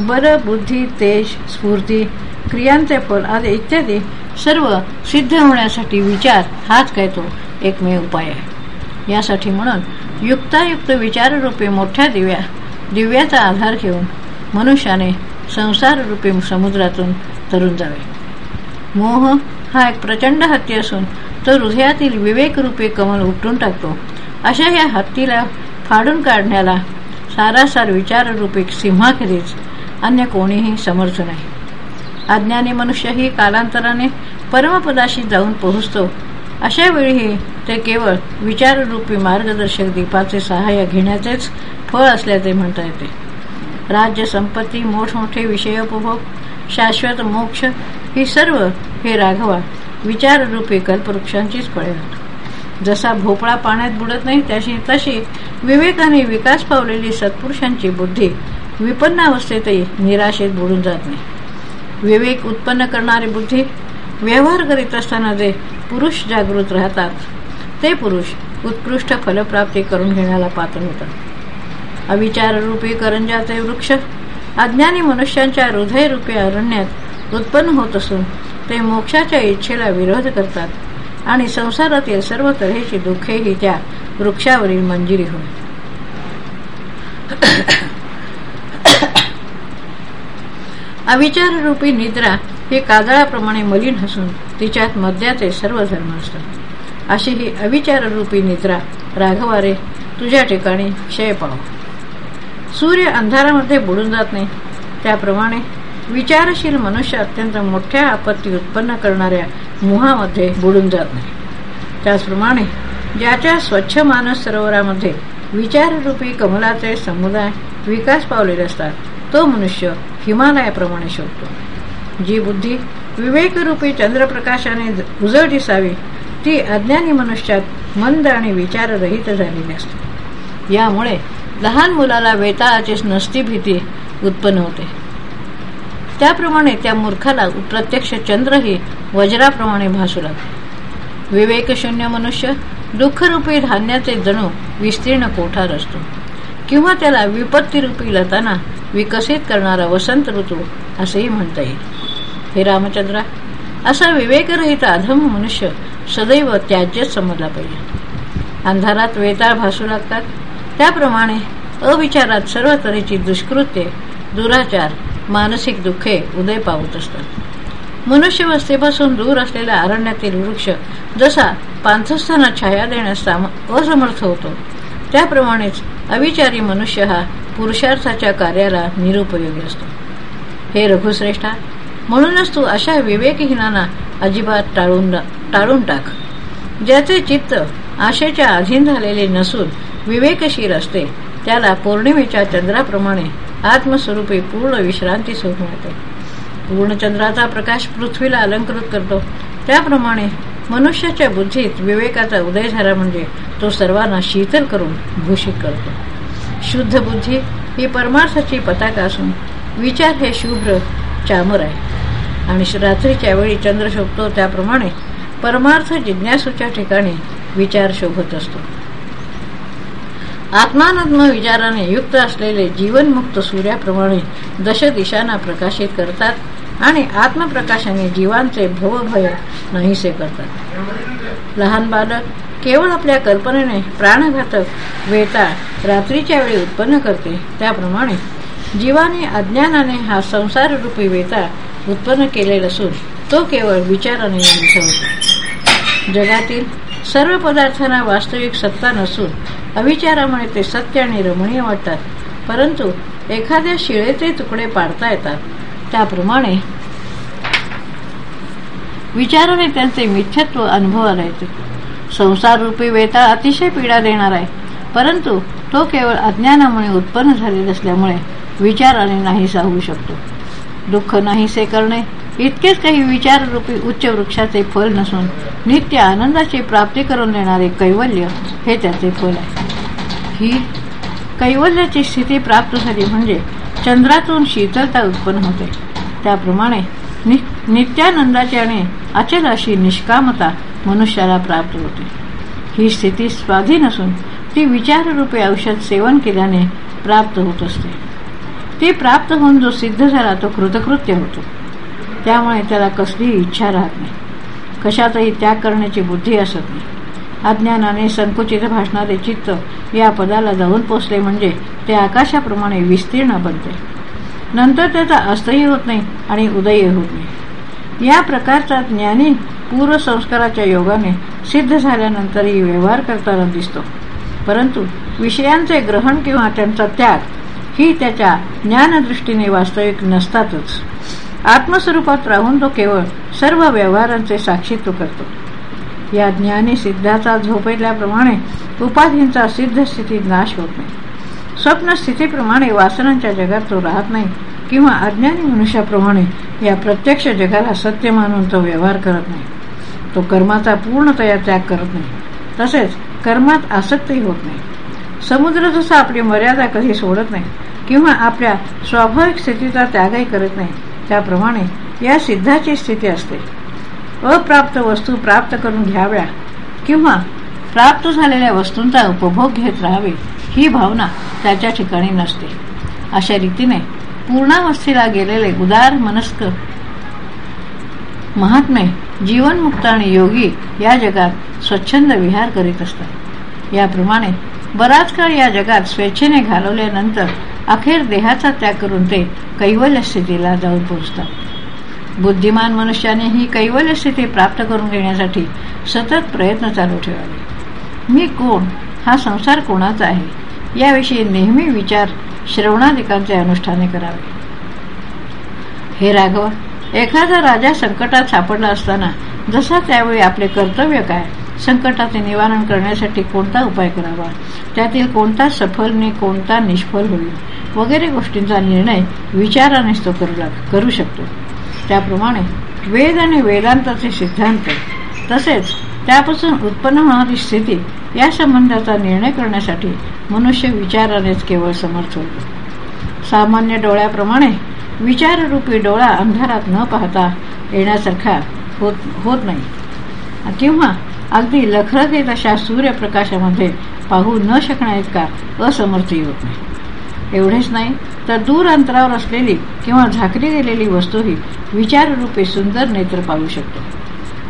बर बुद्धी तेज स्फूर्ती क्रियांचे फल आदी इत्यादी सर्व सिद्ध होण्यासाठी विचार हाच काय तो एकमेव उपाय आहे. यासाठी म्हणून युक्तायुक्त विचाररूपी मोठ्या दिव्या दिव्याचा आधार घेऊन मनुष्याने संसाररूपी समुद्रातून तरून जावे. मोह हा एक प्रचंड हत्ती असून तो हृदयातील विवेकरूपी कमल उपटून टाकतो. अशा या हत्तीला फाडून काढण्याला सारासार विचाररूपी सिंहाखेरीज अन्य कोणीही समर्थ नाही. अज्ञानी मनुष्यही कालांतराने परमपदाशी जाऊन पोहोचतो. अशा वेळीही ते केवळ विचाररूपी मार्गदर्शक दीपाचे सहाय्य घेण्याचेच फळ असल्याचे म्हणता येते. राज्य संपत्ती मोठमोठे विषयोपभोग शाश्वत मोक्ष ही सर्व हे राघवा विचाररूपी कल्पवृक्षांचीच फळे जसा भोपळा पाण्यात बुडत नाही त्याशी तशी विवेकाने विकास पावलेली सत्पुरुषांची बुद्धी विपन्नावस्थेतही निराशेत बुडून जात नाही. विवेक उत्पन्न करणारी बुद्धी व्यवहार करीत असताना जे पुरुष जागृत राहतात ते पुरुष उत्कृष्ट फलप्राप्ती करून घेण्याला पात्र होतात. अविचाररूपी करंजाचे वृक्ष. अज्ञानी मनुष्यांच्या हृदयरूपी अरण्यात उत्पन्न होत असून ते मोक्षाच्या इच्छेला विरोध करतात आणि संसारातील सर्व तऱ्हेची दुःखेही त्या वृक्षावरील मंजिरी होय. अविचाररूपी निद्रा ही काजळाप्रमाणे मलिन असून तिच्यात मद्याचे सर्व धर्म असतात. अशी ही अविचाररूपी निद्रा राघवारे तुझ्या ठिकाणी क्षय पाव. सूर्य अंधारामध्ये बुडून जात नाही. त्याप्रमाणे विचारशील मनुष्य अत्यंत मोठ्या आपत्ती उत्पन्न करणाऱ्या मुहामध्ये बुडून जात नाही. त्याचप्रमाणे ज्याच्या स्वच्छ मानस सरोवरामध्ये विचाररूपी कमलाचे समुदाय विकास पावलेले असतात तो मनुष्य हिमालयाप्रमाणे शोधतो जी बुद्धी विवेकरूपी चंद्रप्रकाशाने उजळ दिसावी ती अज्ञानी मनुष्यात मंद आणि विचाररहित झालेली असते. यामुळे लहान मुलाला वेताळाचीच नसती भीती उत्पन्न होते. त्याप्रमाणे त्या मूर्खाला प्रत्यक्ष चंद्रही वज्राप्रमाणे भासू लागते विवेकशून्य मनुष्य दुःखरूपी धान्याचे जणू विस्तीर्ण कोठार असतो. किंवा त्याला विपत्तीरूपी लताना विकसित करणारा वसंत ऋतू असेही म्हणता येईल. हे रामचंद्रा असा विवेकरहित अधम मनुष्य सदैव त्याज्यच समजला पाहिजे. अंधारात वेताळ भासू लागतात त्याप्रमाणे अविचारात सर्व तऱ्हेची दुष्कृत्ये दुराचार मानसिक दुःखे उदय पावत असतात. मनुष्यवस्थेपासून दूर असलेल्या अरण्यातील वृक्ष जसा पांथस्थाना छाया देण्यास असमर्थ होतो त्याप्रमाणेच अविचारी मनुष्य हा पुरुषार्थाच्या कार्याला निरुपयोगी असतो. हे रघुश्रेष्ठा म्हणूनच तू अशा विवेकहीनांना अजिबात टाळून टाळून टाक ज्याचे चित्त आशेच्या अधीन झालेले नसून विवेकशील असते. त्याला पौर्णिमेच्या चंद्राप्रमाणे आत्मस्वरूपी पूर्ण विश्रांती सुरू मिळते. पूर्णचंद्राचा प्रकाश पृथ्वीला अलंकृत करतो. त्याप्रमाणे मनुष्याच्या बुद्धीत विवेकाचा उदय झाला म्हणजे तो सर्वांना शीतल करून भूषित करतो. शुद्ध बुद्धी ही परमार्थाची पताका असून विचार हे शुभ्र चामर आहे. आणि रात्रीच्या वेळी चंद्र शोभतो त्याप्रमाणे परमार्थ जिज्ञासूच्या ठिकाणी विचार शोभत असतो. आत्मानात्म विचाराने युक्त असलेले जीवनमुक्त सूर्याप्रमाणे दश दिशांना प्रकाशित करतात आणि आत्मप्रकाशाने जीवांचे भवभय नाहीसे करतात. लहान बालक केवळ आपल्या कल्पनेने प्राणघातक वेता रात्रीच्या वेळी उत्पन्न करते. त्याप्रमाणे जीवाने अज्ञानाने हा संसाररूपी वेता उत्पन्न केलेला असून तो केवळ विचाराने जगातील सर्व पदार्थांना वास्तविक सत्ता नसून अविचारामुळे ते सत्य आणि रमणीय वाटतात. परंतु एखाद्या शिळेचे तुकडे पाडता येतात. त्याप्रमाणे विचाराने त्यांचे मिथ्यत्व अनुभवाला येते. संसार रूपी वेता अतिशय पीडा देणार आहे. परंतु तो केवळ अज्ञानामुळे उत्पन्न झालेला असल्यामुळे विचाराने नाही साहू शकतो. दुःख नाहीसे करणे इतकेच काही विचाररूपी उच्च वृक्षाचे फल नसून नित्य आनंदाची प्राप्ती करून देणारे कैवल्य हे त्याचे फल आहे. ही कैवल्याची स्थिती प्राप्त झाली म्हणजे चंद्रातून शीतलता उत्पन्न होते. त्याप्रमाणे नि नित्यानंदाची आणि अचल अशी निष्कामता मनुष्याला प्राप्त होते. ही स्थिती स्वाधीन असून ती विचाररूपी औषध सेवन केल्याने प्राप्त होत असते. ती प्राप्त होऊन जो सिद्ध झाला तो कृतकृत्य होतो. त्यामुळे त्याला कसलीही इच्छा राहत नाही. कशातही त्याग करण्याची बुद्धी असत नाही. अज्ञानाने संकुचित भासणारे चित्त या पदाला जाऊन पोचले म्हणजे ते आकाशाप्रमाणे विस्तीर्ण बनते. नंतर त्याचा अस्तही होत नाही आणि उदयही होत नाही. या प्रकारचा ज्ञानी पूर्वसंस्काराच्या योगाने सिद्ध झाल्यानंतरही व्यवहार करताना दिसतो. परंतु विषयांचे ग्रहण किंवा त्यांचा त्याग ही त्याच्या ज्ञानदृष्टीने वास्तविक नसतातच. आत्मस्वरूपात राहून तो केवळ सर्व व्यवहारांचे साक्षीत्व करतो. या ज्ञानी सिद्धाचा झोपल्याप्रमाणे उपाधींचा सिद्ध स्थितीत नाश होत नाही. स्वप्न स्थितीप्रमाणे वासनांच्या जगात तो राहत नाही किंवा अज्ञानी मनुष्याप्रमाणे या प्रत्यक्ष जगाला सत्य मानून तो व्यवहार करत नाही. तो कर्माचा पूर्णतया त्याग करत नाही. तसेच कर्मात आसक्तही होत नाही. समुद्र जसा आपली मर्यादा कधी सोडत नाही किंवा आपल्या स्वाभाविक स्थितीचा त्यागही करत नाही त्याप्रमाणे या सिद्धाची स्थिती असते. अप्राप्त वस्तू प्राप्त करून घ्याव्या किंवा प्राप्त झालेल्या वस्तूंचा उपभोग घेत राहावे ही भावना त्याच्या ठिकाणी नसते. अशा रीतीने पूर्णावस्थेला गेलेले उदार मनस्क महात्मे जीवनमुक्त आणि योगी या जगात स्वच्छंद विहार करीत असतात. याप्रमाणे बराच काळ या जगात स्वेच्छेने घालवल्यानंतर अखेर देहाचा त्याग करून ते कैवल्य स्थितीला जाऊन पोहोचतात. बुद्धिमान मनुष्याने ही कैवल्य स्थिती प्राप्त करून घेण्यासाठी सतत प्रयत्न चालू ठेवावे. मी कोण? हा संसार कोणाचा आहे? याविषयी नेहमी विचार श्रवणाधिकांचे अनुष्ठाने करावे. हे राघव एखादा राजा संकटात सापडला असताना जसा त्यावेळी आपले कर्तव्य काय? संकटाचे निवारण करण्यासाठी कोणता उपाय करावा? त्यातील कोणता सफल ने कोणता निष्फल होईल? वगैरे गोष्टींचा निर्णय विचारानेच तो करू करू शकतो. त्याप्रमाणे वेद आणि वेदांताचे सिद्धांत तसेच त्यापासून उत्पन्न होणारी स्थिती या संबंधाचा निर्णय करण्यासाठी मनुष्य विचारानेच केवळ समर्थ होतो. सामान्य डोळ्याप्रमाणे विचाररूपी डोळा अंधारात न पाहता येण्यासारखा होत होत नाही. किंवा अगदी लखलखीत अशा सूर्यप्रकाशामध्ये पाहू न शकण्याइतका असमर्थही होत नाही एवढेच नाही तर दूर अंतरावर असलेली किंवा झाकली गेलेली वस्तूही विचाररूपी सुंदर नेत्र पाहू शकतो.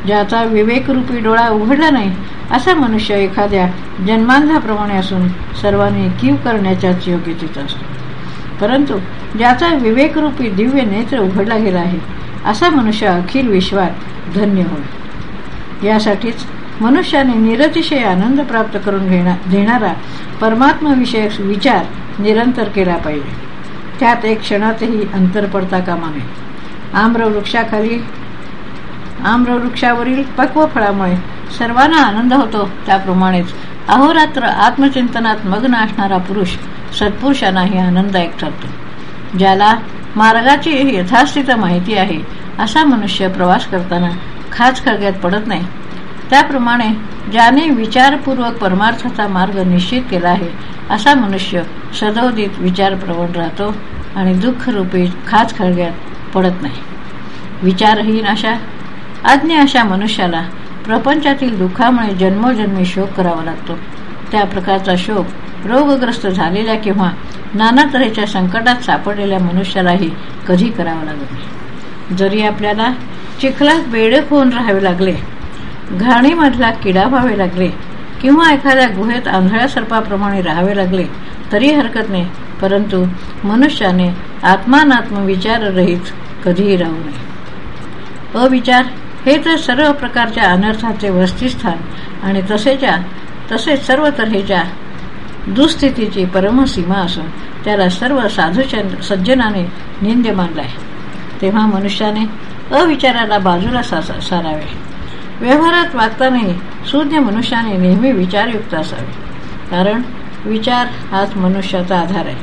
ज्याचा विवेकरूपी डोळा उघडला नाही असा मनुष्य एखाद्या जन्मांधाप्रमाणे असून सर्वांनी कीव करण्याच्याच योग्यतेचा असतो. परंतु ज्याचा विवेकरूपी दिव्य नेत्र उघडला गेला आहे असा मनुष्य अखिल विश्वात धन्य होय यासाठीच मनुष्याने निरतिशय आनंद प्राप्त करून घेणा देणारा परमात्मविषयक विचार निरंतर केला पाहिजे. त्यात एक क्षणातही अंतर पडता कामा नये. आम्रवृक्षाखाली आम्रवृक्षावरील पक्व फळामुळे सर्वांना आनंद होतो. त्याप्रमाणेच अहोरात्र आत्मचिंतनात मग्न असणारा पुरुष सत्पुरुषांनाही आनंददायक ठरतो. ज्याला मार्गाची यथास्थित माहिती आहे असा मनुष्य प्रवास करताना खाच खळग्यात पडत नाही. त्याप्रमाणे ज्याने विचारपूर्वक परमार्थाचा मार्ग निश्चित केला आहे असा मनुष्य सदोदित विचारप्रवण राहतो आणि दुःखरूपी खाच खळग्यात पडत नाही. विचारहीन अशा आज्ञा अशा मनुष्याला प्रपंचातील दुःखामुळे जन्मोजन्मी शोक करावा लागतो. त्या प्रकारचा शोक रोगग्रस्त झालेल्या किंवा नाना तऱ्हेच्या संकटात सापडलेल्या मनुष्यालाही कधी करावा लागत नाही. जरी आपल्याला चिखलात बेडक होऊन राहावे लागले घाणीमधला किडा व्हावे लागले किंवा एखाद्या गुहेत आंधळ्या सर्पाप्रमाणे राहावे लागले तरी हरकत नाही. परंतु मनुष्याने आत्मानात्म विचाररहित कधीही राहू नये. अविचार हे तर सर्व प्रकारच्या अनर्थाचे वस्तीस्थान आणि तसेच्या तसेच सर्व तऱ्हेच्या दुस्थितीची परमसीमा असून त्याला सर्व साधू सज्जनाने निंद्य मानलाय तेव्हा मनुष्याने अविचाराला बाजूला सारावे. व्यवहारात वागतानाही शून्य मनुष्याने नेहमी विचारयुक्त असावे. कारण विचार हाच मनुष्याचा आधार आहे.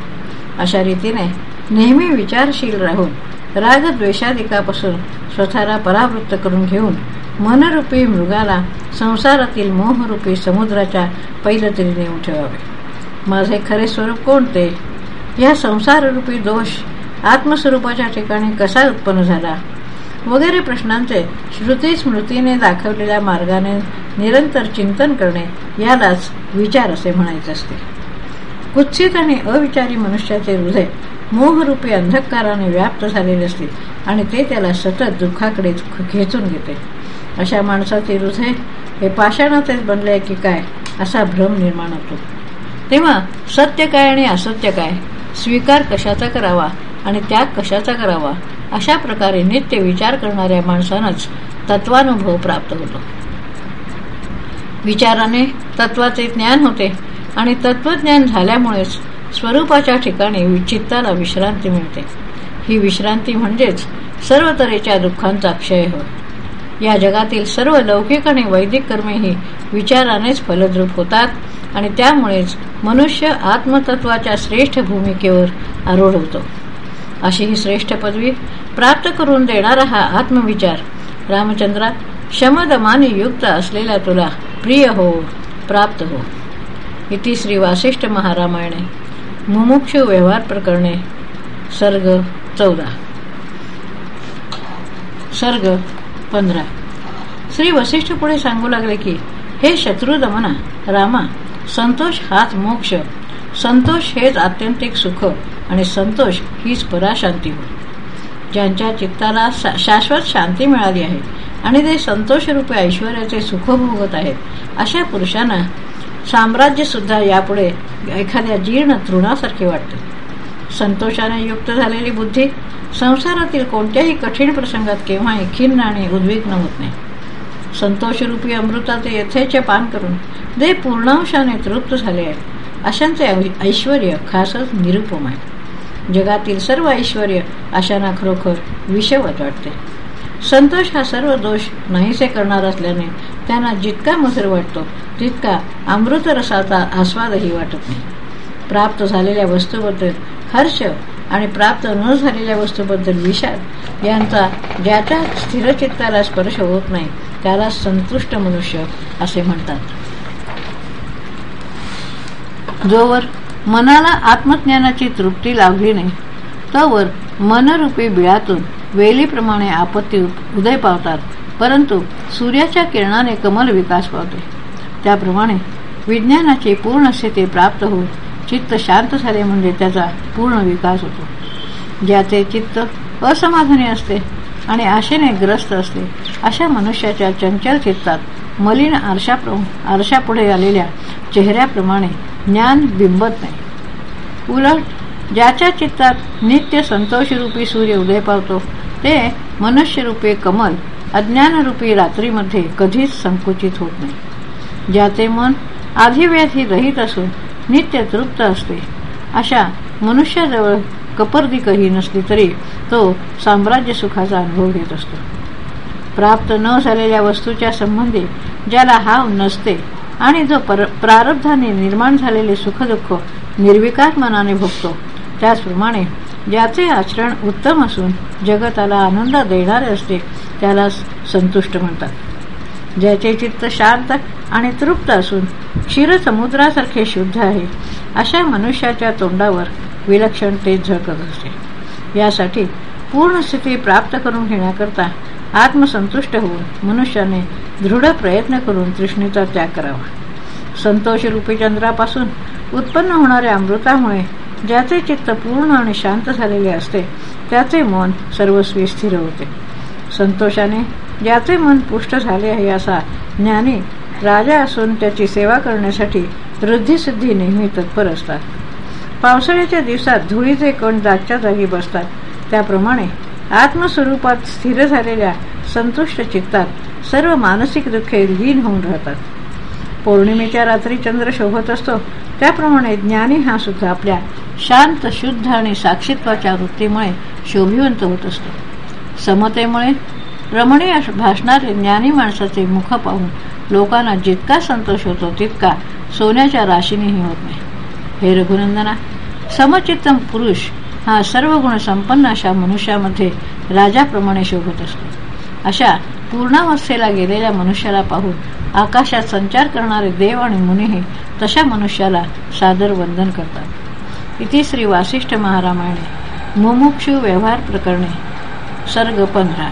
अशा रीतीने नेहमी विचारशील राहून रागद्वेषादिकापासून स्वतःला परावृत्त करून घेऊन मनरूपी मृगाला संसारातील मोहरूपी समुद्राच्या पैलतरी नेऊन ठेवावे माझे खरे स्वरूप कोणते? या संसाररूपी दोष आत्मस्वरूपाच्या ठिकाणी कसा उत्पन्न झाला? वगैरे प्रश्नांचे श्रुती स्मृतीने दाखवलेल्या मार्गाने निरंतर चिंतन करणे यालाच विचार असे म्हणायचे असते. कुत्सित आणि अविचारी मनुष्याचे हृदय मोहरूपी अंधकाराने व्याप्त झालेले असते आणि ते त्याला सतत दुःखाकडे खेचून घेते. अशा माणसाचे हृदय हे पाषाणातच बनले की काय असा भ्रम निर्माण होतो. तेव्हा सत्य काय आणि असत्य काय? स्वीकार कशाचा करावा आणि त्याग कशाचा करावा? अशा प्रकारे नित्य विचार करणाऱ्या माणसानंच तत्वानुभव प्राप्त होतो. विचाराने तत्वाचे ज्ञान होते आणि तत्वज्ञान झाल्यामुळेच स्वरूपाच्या ठिकाणी चित्ताला विश्रांती मिळते. ही विश्रांती म्हणजेच सर्व तऱ्हेच्या दुःखांचा क्षय होय. या जगातील सर्व लौकिक आणि वैदिक कर्मेही विचारानेच फलद्रूप होतात आणि त्यामुळेच मनुष्य आत्मतत्वाच्या श्रेष्ठ भूमिकेवर आरूढ होतो. अशी ही श्रेष्ठ पदवी प्राप्त करून देणारा हा आत्मविचार. रामचंद्रा शमदमानी युक्त असलेला तुला प्रिय हो प्राप्त हो. इति श्री वासिष्ठ महारामायणे. मुमुक्ष व्यवहार प्रकरणे. सर्ग चौदा. सर्ग पंधरा. श्री वसिष्ठ पुढे सांगू लागले की हे शत्रुदमना रामा संतोष हाच मोक्ष. संतोष हेच आत्यंतिक सुख आणि संतोष हीच पराशांती हो. ज्यांच्या चित्ताला शाश्वत शांती मिळाली आहे आणि ते संतोषरूपी ऐश्वर्याचे सुख भोगत आहेत. अशा पुरुषांना साम्राज्य सुद्धा यापुढे एखाद्या जीर्ण तृणासारखे वाटते. संतोषाने युक्त झालेली बुद्धी संसारातील कोणत्याही कठीण प्रसंगात केव्हाही खिन्न आणि उद्विग्न होत नाही. संतोषरूपी अमृताचे यथेचे पान करून जे पूर्णांशाने तृप्त झाले आहे. अशांचे ऐश्वर खासच निरुपम आहे. जगातील सर्व ऐश्वर अशांना खरोखर विषवत वाटते. संतोष हा सर्व दोष नाहीसे करणार असल्याने त्यांना जितका मधुर वाटतो तितका अमृतरसाचा आस्वादही वाटत नाही. प्राप्त झालेल्या वस्तूबद्दल हर्ष आणि प्राप्त न झालेल्या वस्तूबद्दल विषाद यांचा ज्याच्या स्थिरचित्ताला स्पर्श होत नाही त्याला संतुष्ट मनुष्य असे म्हणतात. जोवर मनाला आत्मज्ञानाची तृप्ती लाभली नाही. तवर मनरूपी बिळातून वेलीप्रमाणे आपत्ती उदय पावतात. परंतु सूर्याच्या किरणाने कमल विकास पावते. त्याप्रमाणे विज्ञानाची पूर्ण स्थिती प्राप्त होऊन चित्त शांत झाले म्हणजे त्याचा पूर्ण विकास होतो. ज्याचे चित्त असमाधानी असते आणि आशेने ग्रस्त असते अशा मनुष्याच्या चंचल चित्तात मलिन आरशाप्र आरशापुढे आलेल्या चेहऱ्याप्रमाणे ज्ञान बिंबत नाही. उलट ज्याच्या चित्तात नित्य संतोषरूपी सूर्य उदय पावतो ते मनुष्यरूपी कमल अज्ञानरूपी रात्रीमध्ये कधीच संकुचित होत नाही. ज्याचे मन आधीव्याधी रहित असून नित्य तृप्त असते अशा मनुष्याजवळ कपर्दिकही नसली तरी तो साम्राज्य सुखाचा अनुभव घेत असतो. प्राप्त न झालेल्या वस्तूच्या संबंधी ज्याला हाव नसते आणि जो प्रारब्धाने निर्माण झालेले सुखदुःख निर्विकार मनाने भोगतो त्याचप्रमाणे ज्याचे आचरण उत्तम असून जगताला आनंद देणारे असते त्याला संतुष्ट म्हणतात. ज्याचे चित्त शांत आणि तृप्त असून क्षीरसमुद्रासारखे शुद्ध आहे अशा मनुष्याच्या तोंडावर विलक्षण तेज झळकत असते. यासाठी पूर्ण स्थिती प्राप्त करून घेण्याकरता आत्मसंतुष्ट होऊन मनुष्याने दृढ प्रयत्न करून तृष्णेचा त्याग करावा. संतोष रूपी चंद्रापासून उत्पन्न होणाऱ्या अमृतामुळे ज्याचे चित्त पूर्ण आणि शांत झालेले असते त्याचे मन सर्वस्वी स्थिर होते. संतोषाने ज्याचे मन पुष्ट झाले आहे असा ज्ञानी राजा असून त्याची सेवा करण्यासाठी वृद्धिसिद्धी नेहमी तत्पर असतात. पावसाळ्याच्या दिवसात धुळीचे कण जागच्या जागी बसतात. त्याप्रमाणे आत्मस्वरूपात स्थिर झालेल्या संतुष्ट चित्तात सर्व मानसिक दुःखे लीन होऊन राहतात. पौर्णिमेच्या रात्री चंद्र शोभत असतो. त्याप्रमाणे ज्ञानी हा सुद्धा आपल्या शांत शुद्ध आणि साक्षीत्वाच्या वृत्तीमुळे शोभिवंत होत असतो. समतेमुळे रमणीय भासणारे ज्ञानी माणसाचे मुख पाहून लोकांना जितका संतोष होतो तितका सोन्याच्या राशीनेही होत नाही. हे रघुनंदना समचित्तम पुरुष हा सर्व गुण संपन्न अशा मनुष्यामध्ये राजाप्रमाणे शोभत असतो. अशा पूर्णावस्थेला गेलेल्या मनुष्याला पाहून आकाशात संचार करणारे देव आणि मुनीही तशा मनुष्याला सादर वंदन करतात. इथे श्री वासिष्ठ महारामायणे मुमुक्षु व्यवहार प्रकरणे सर्ग पंधरा